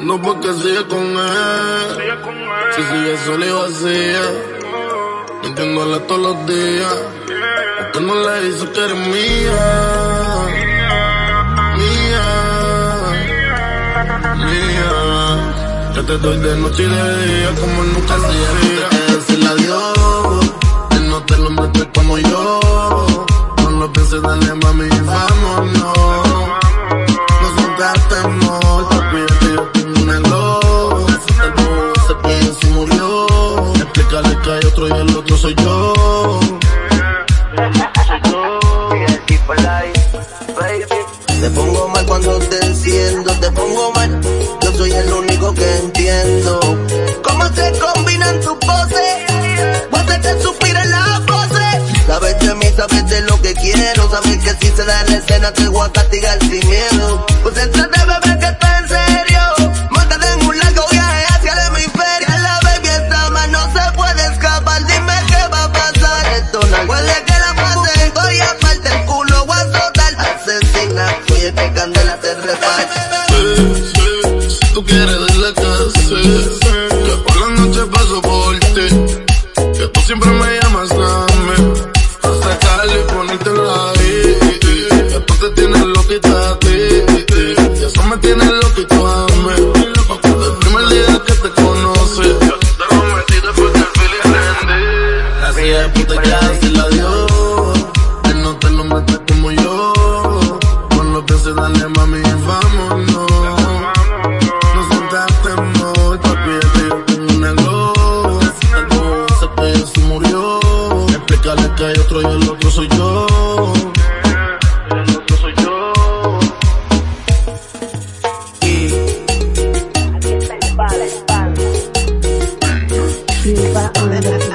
loco porque sigue con él. Si sigue sola y vacía, mintiéndole todos los días. Porque no le hizo que eres mía. Mía. Mía. Que te doy de noche y de día como nunca hacía. Te decirle adiós. Él no te lo mete como yo. No lo pienses, dale mami, vámonos. No sientas que hay otro y el otro soy yo. Te pongo mal cuando te enciendo, te pongo mal. Yo soy el único que entiendo. ¿Cómo se combinan tus poses? Voces que suspiran las voces. Sabes de mí, sabes de lo que quiero. Sabes que si se da la escena te voy a castigar sin miedo. Asesina, oye que candela te reparte. Sí, sí, tú quieres dile que sí. Que por la noche paso por ti. Que tú siempre me y el otro soy yo. El otro soy yo. The